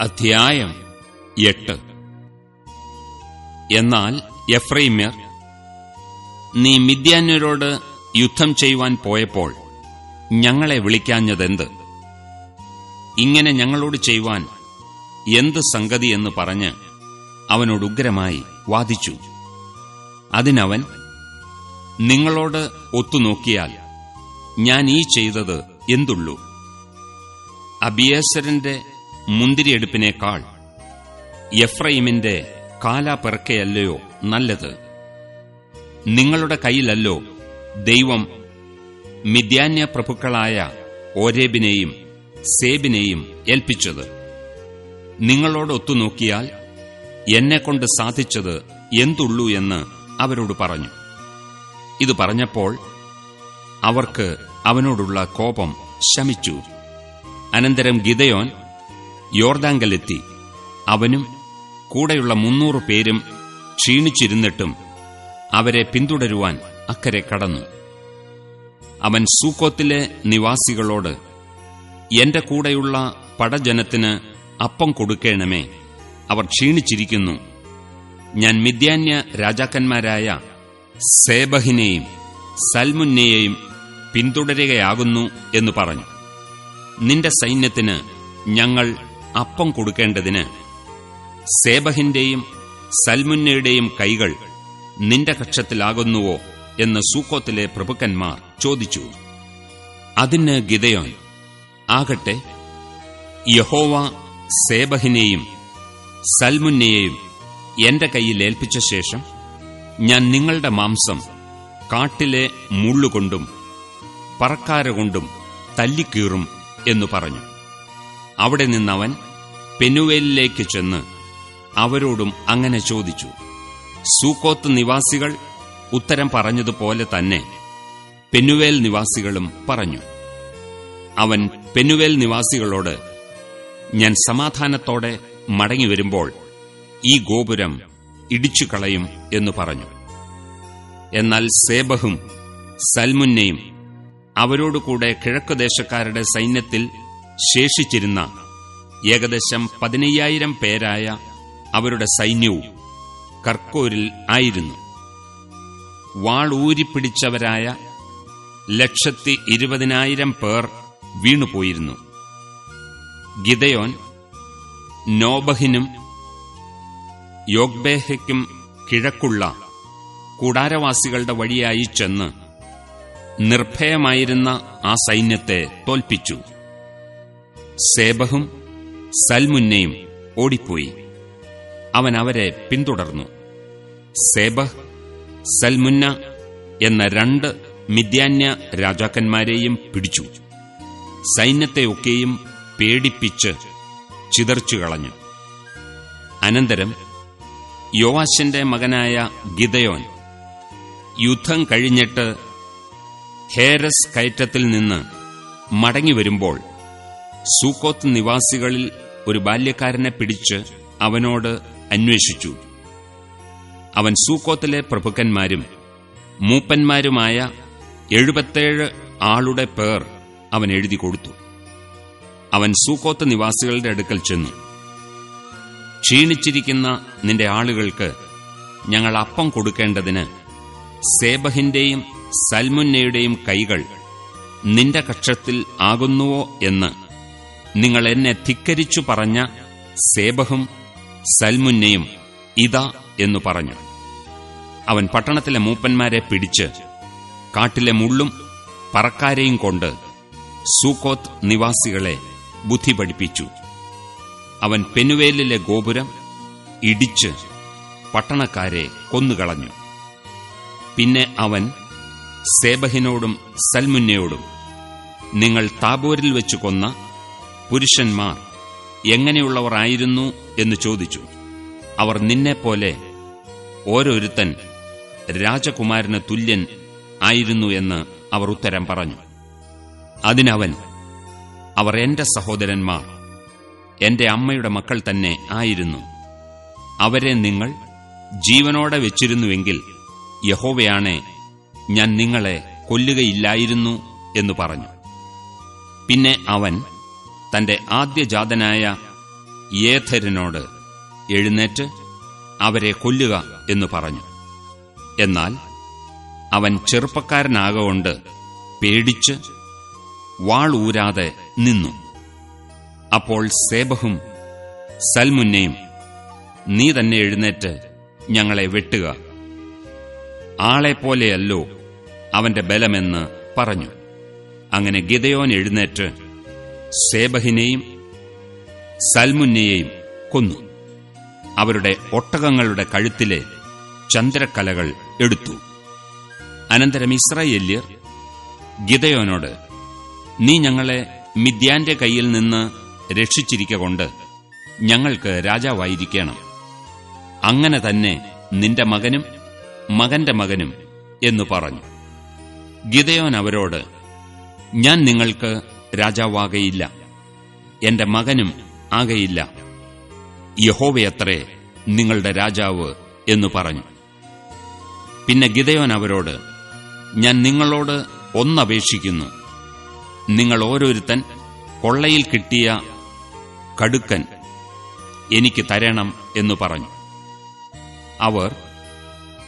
അധ്യായം എട്ട്. എന്നാൽ എഫ്രൈമ്യർ നീ മിദ്യാന്യരോട് യുദ്ധം ചെയ്യുവാൻ പോയപ്പോൾ ഞങ്ങളെ വിളിക്കാഞ്ഞതെന്ത്? ഇങ്ങനെ ഞങ്ങളോട് ചെയ്യുവാൻ എന്ത് സംഗതി എന്ന് പറഞ്ഞ് അവനോട് ഉഗ്രമായി വാദിച്ചു. അതിനവൻ നിങ്ങളോട് ഒത്തുനോക്കിയാൽ ഞാൻ ഈ ചെയ്തത് എന്തുള്ളൂ? അബിയേസരന്റെ മുന്തിരിയെടുപ്പിനേക്കാൾ എഫ്രൈമിന്റെ കാലാപിറക്കയല്ലയോ നല്ലത്? നിങ്ങളുടെ കയ്യിലല്ലോ ദൈവം മിഥ്യാന്യ പ്രഭുക്കളായ ഓരേബിനെയും സേബിനെയും ഏൽപ്പിച്ചത്. നിങ്ങളോട് ഒത്തുനോക്കിയാൽ എന്നെക്കൊണ്ട് സാധിച്ചത് എന്തുള്ളൂ എന്ന് അവരോട് പറഞ്ഞു. ഇത് പറഞ്ഞപ്പോൾ അവർക്ക് അവനോടുള്ള കോപം ശമിച്ചു. അനന്തരം ഗിതയോൻ യോർദാങ്കലെത്തി അവനും കൂടെയുള്ള മുന്നൂറ് പേരും ക്ഷീണിച്ചിരുന്നിട്ടും അവരെ പിന്തുടരുവാൻ അക്കരെ കടന്നു. അവൻ സൂക്കോത്തിലെ നിവാസികളോട് എന്റെ കൂടെയുള്ള പടജനത്തിന് അപ്പം കൊടുക്കേണമേ. അവർ ക്ഷീണിച്ചിരിക്കുന്നു. ഞാൻ മിഥ്യാന്യ രാജാക്കന്മാരായ സേബഹിനെയും സൽമുന്നയെയും പിന്തുടരുകയാകുന്നു എന്ന് പറഞ്ഞു. നിന്റെ സൈന്യത്തിന് ഞങ്ങൾ അപ്പം കൊടുക്കേണ്ടതിന് സേബഹിന്റെയും സൽമുന്നയുടെയും കൈകൾ നിന്റെ കക്ഷത്തിലാകുന്നുവോ എന്ന് സൂക്കോത്തിലെ പ്രഭുക്കന്മാർ ചോദിച്ചു. അതിന് ഗിതയോൻ ആകട്ടെ യഹോവ സേബഹിനെയും സൽമുന്നയെയും എന്റെ കൈയിൽ ഏൽപ്പിച്ച ശേഷം ഞാൻ നിങ്ങളുടെ മാംസം കാട്ടിലെ മുള്ളുകൊണ്ടും പറക്കാരകൊണ്ടും തല്ലിക്കീറും എന്നു പറഞ്ഞു. അവിടെ നിന്നവൻ പെനുവേലിലേക്ക് ചെന്ന് അവരോടും അങ്ങനെ ചോദിച്ചു സൂക്കോത്ത് നിവാസികൾ ഉത്തരം പറഞ്ഞതുപോലെ തന്നെ പെനുവേൽ നിവാസികളും പറഞ്ഞു. അവൻ പെനുവേൽ നിവാസികളോട് ഞാൻ സമാധാനത്തോടെ മടങ്ങിവരുമ്പോൾ ഈ ഗോപുരം ഇടിച്ചു കളയും എന്ന് പറഞ്ഞു. എന്നാൽ സേബഹും സൽമുന്നയും അവരോടുകൂടെ കിഴക്കുദേശക്കാരുടെ സൈന്യത്തിൽ ശേഷിച്ചിരുന്ന ഏകദേശം പതിനയ്യായിരം പേരായ അവരുടെ സൈന്യവും കർക്കോരിൽ ആയിരുന്നു. വാളൂരിപ്പിടിച്ചവരായ ലക്ഷത്തി ഇരുപതിനായിരം പേർ വീണുപോയിരുന്നു. ഗിതയോൻ നോബഹിനും യോഗ്ബേഹയ്ക്കും കിഴക്കുള്ള കൂടാരവാസികളുടെ വഴിയായി ചെന്ന് നിർഭയമായിരുന്ന ആ സൈന്യത്തെ തോൽപ്പിച്ചു. സേബഹും സൽമുന്നയും ഓടിപ്പോയി. അവൻ അവരെ പിന്തുടർന്നു. സേബഹ് സൽമുന്ന എന്ന രണ്ട് മിദ്യാന്യ രാജാക്കന്മാരെയും പിടിച്ചു. സൈന്യത്തെയൊക്കെയും പേടിപ്പിച്ച് ചിതർച്ചു കളഞ്ഞു. അനന്തരം യോവാശന്റെ മകനായ ഗിതയോൻ യുദ്ധം കഴിഞ്ഞിട്ട് ഹേരസ് കയറ്റത്തിൽ നിന്ന് മടങ്ങിവരുമ്പോൾ സൂക്കോത്ത് നിവാസികളിൽ ഒരു ബാല്യക്കാരനെ പിടിച്ച് അവനോട് അന്വേഷിച്ചു. അവൻ സൂക്കോത്തിലെ പ്രഭുക്കന്മാരും മൂപ്പന്മാരുമായ എഴുപത്തേഴ് ആളുടെ പേർ അവൻ എഴുതി കൊടുത്തു. അവൻ സൂക്കോത്ത് നിവാസികളുടെ അടുക്കൽ ചെന്നു. ക്ഷീണിച്ചിരിക്കുന്ന നിന്റെ ആളുകൾക്ക് ഞങ്ങൾ അപ്പം കൊടുക്കേണ്ടതിന് സേബഹിന്റെയും സൽമുന്നയുടെയും കൈകൾ നിന്റെ കക്ഷത്തിൽ ആകുന്നുവോ എന്ന് നിങ്ങൾ എന്നെ ധിക്കരിച്ചു പറഞ്ഞ സേബഹും സൽമുന്നയും ഇതാ എന്നു പറഞ്ഞു. അവൻ പട്ടണത്തിലെ മൂപ്പന്മാരെ പിടിച്ച് കാട്ടിലെ മുള്ളും പറക്കാരെയും കൊണ്ട് സൂക്കോത്ത് നിവാസികളെ ബുദ്ധി പഠിപ്പിച്ചു അവൻ പെനുവേലിലെ ഗോപുരം ഇടിച്ച് പട്ടണക്കാരെ കൊന്നുകളഞ്ഞു. പിന്നെ അവൻ സേബഹിനോടും സൽമുന്നയോടും നിങ്ങൾ താബോരിൽ വെച്ച് കൊന്ന പുരുഷന്മാർ എങ്ങനെയുള്ളവർ ആയിരുന്നു എന്ന് ചോദിച്ചു. അവർ നിന്നെപ്പോലെ ഓരോരുത്തൻ രാജകുമാരന് തുല്യൻ ആയിരുന്നു എന്ന് അവർ ഉത്തരം പറഞ്ഞു. അതിനവൻ അവർ എന്റെ സഹോദരന്മാർ എന്റെ അമ്മയുടെ മക്കൾ തന്നെ ആയിരുന്നു. അവരെ നിങ്ങൾ ജീവനോടെ വെച്ചിരുന്നുവെങ്കിൽ യഹോവയാണെ ഞാൻ നിങ്ങളെ കൊല്ലുകയില്ലായിരുന്നു എന്നു പറഞ്ഞു. പിന്നെ അവൻ തന്റെ ആദ്യജാതനായ യേഥരിനോട് എഴുന്നേറ്റ് അവരെ കൊല്ലുക എന്നു പറഞ്ഞു. എന്നാൽ അവൻ ചെറുപ്പക്കാരനാകൊണ്ട് പേടിച്ച് വാൾ ഊരാതെ നിന്നു. അപ്പോൾ സേബഹും സൽമുന്നയും നീ തന്നെ എഴുന്നേറ്റ് ഞങ്ങളെ വെട്ടുക. ആളെപ്പോലെയല്ലോ അവന്റെ ബലമെന്ന് പറഞ്ഞു. അങ്ങനെ ഗിതയോൻ എഴുന്നേറ്റ് സേബഹിനെയും സൽമുന്നയെയും കൊന്നു. അവരുടെ ഒട്ടകങ്ങളുടെ കഴുത്തിലെ ചന്ദ്രക്കലകൾ എടുത്തു. അനന്തരം ഇസ്രായേല്യർ ഗിതയോനോട് നീ ഞങ്ങളെ മിദ്യാന്റെ കയ്യിൽ നിന്ന് രക്ഷിച്ചിരിക്കൊണ്ട് ഞങ്ങൾക്ക് രാജാവായിരിക്കണം. അങ്ങനെ തന്നെ നിന്റെ മകനും മകന്റെ മകനും എന്നു പറഞ്ഞു. ഗിതയോൻ അവരോട് ഞാൻ നിങ്ങൾക്ക് രാജാവാകയില്ല. എന്റെ മകനും ആകയില്ല. യഹോവയത്രേ നിങ്ങളുടെ രാജാവ് എന്നു പറഞ്ഞു. പിന്നെ ഗിതയോൻ അവരോട് ഞാൻ നിങ്ങളോട് ഒന്നപേക്ഷിക്കുന്നു. നിങ്ങൾ ഓരോരുത്തൻ കൊള്ളയിൽ കിട്ടിയ കടുക്കൻ എനിക്ക് തരണം എന്നു പറഞ്ഞു. അവർ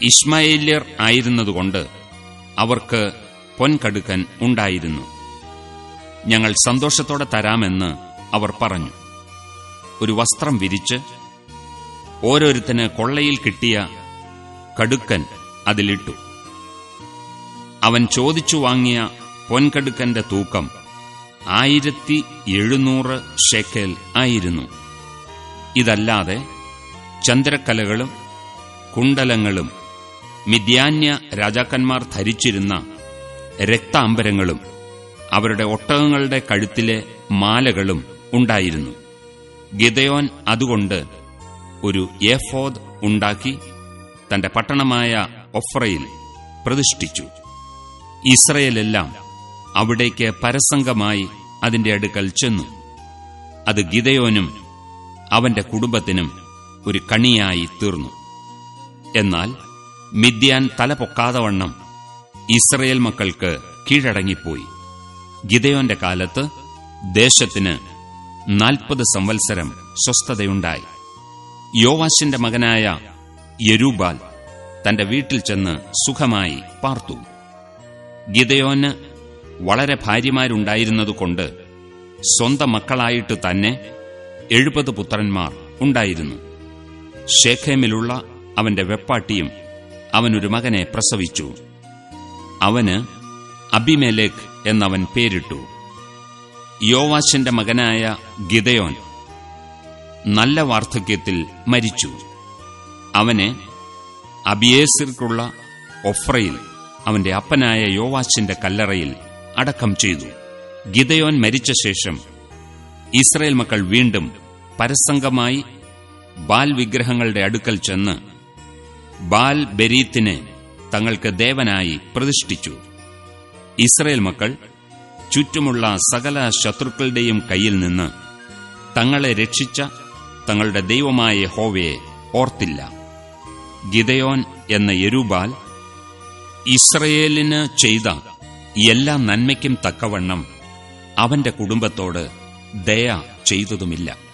ഇസ്മായേല്യർ ആയിരുന്നതുകൊണ്ട് അവർക്ക് പൊൻകടുക്കൻ ഉണ്ടായിരുന്നു. ഞങ്ങൾ സന്തോഷത്തോടെ തരാമെന്ന് അവർ പറഞ്ഞു. ഒരു വസ്ത്രം വിരിച്ച് ഓരോരുത്തന് കൊള്ളയിൽ കിട്ടിയ കടുക്കൻ അതിലിട്ടു. അവൻ ചോദിച്ചു വാങ്ങിയ പൊൻകടുക്കന്റെ തൂക്കം ആയിരത്തി എഴുന്നൂറ് ഷെക്കൽ ആയിരുന്നു. ഇതല്ലാതെ ചന്ദ്രക്കലകളും കുണ്ടലങ്ങളും മിഥ്യാന്യ രാജാക്കന്മാർ ധരിച്ചിരുന്ന രക്താംബരങ്ങളും അവരുടെ ഒട്ടകങ്ങളുടെ കഴുത്തിലെ മാലകളും ഉണ്ടായിരുന്നു. ഗിതയോൻ അതുകൊണ്ട് ഒരു എഫോദ് ഉണ്ടാക്കി തന്റെ പട്ടണമായ ഒഫ്രയിൽ പ്രതിഷ്ഠിച്ചു. ഇസ്രയേലെല്ലാം അവിടേക്ക് പരസംഗമായി അതിന്റെ അടുക്കൽ ചെന്നു. അത് ഗിതയോനും അവന്റെ കുടുംബത്തിനും ഒരു കണിയായി തീർന്നു. എന്നാൽ മിദ്യാൻ തല പൊക്കാതവണ്ണം ഇസ്രയേൽ മക്കൾക്ക് കീഴടങ്ങിപ്പോയി. ഗിതയോന്റെ കാലത്ത് ദേശത്തിന് നാൽപ്പത് സംവത്സരം സ്വസ്ഥതയുണ്ടായി. യോവാശിന്റെ മകനായ യരൂബാൽ തന്റെ വീട്ടിൽ ചെന്ന് സുഖമായി പാർത്തു. ഗിതയോന് വളരെ ഭാര്യമാരുണ്ടായിരുന്നതുകൊണ്ട് സ്വന്തം മക്കളായിട്ട് തന്നെ എഴുപത് പുത്രന്മാർ ഉണ്ടായിരുന്നു. ഷേഖേമിലുള്ള അവന്റെ വെപ്പാട്ടിയും അവനൊരു മകനെ പ്രസവിച്ചു. അവന് അബിമേലേക്ക് എന്നവൻ പേരിട്ടു. യോവാശിന്റെ മകനായ ഗിതയോൻ നല്ല വാർദ്ധക്യത്തിൽ മരിച്ചു. അവനെ അബിയേസിർക്കുള്ള ഒഫ്രയിൽ അവന്റെ അപ്പനായ യോവാശിന്റെ കല്ലറയിൽ അടക്കം ചെയ്തു. ഗിതയോൻ മരിച്ച ശേഷം ഇസ്രയേൽ മക്കൾ വീണ്ടും പരസംഗമായി ബാൽ വിഗ്രഹങ്ങളുടെ അടുക്കൽ ചെന്ന് ബാൽ ബെരീത്തിനെ തങ്ങൾക്ക് ദേവനായി പ്രതിഷ്ഠിച്ചു. ഇസ്രയേൽ മക്കൾ ചുറ്റുമുള്ള സകല ശത്രുക്കളുടെയും കയ്യിൽ നിന്ന് തങ്ങളെ രക്ഷിച്ച തങ്ങളുടെ ദൈവമായ ഹോവയെ ഓർത്തില്ല. ഗിതയോൻ എന്ന യരൂബാൽ ഇസ്രയേലിന് ചെയ്ത എല്ലാ നന്മയ്ക്കും തക്കവണ്ണം അവന്റെ കുടുംബത്തോട് ദയ ചെയ്തതുമില്ല.